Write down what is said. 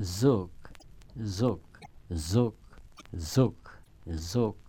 zook, zook, zook, zook, zook.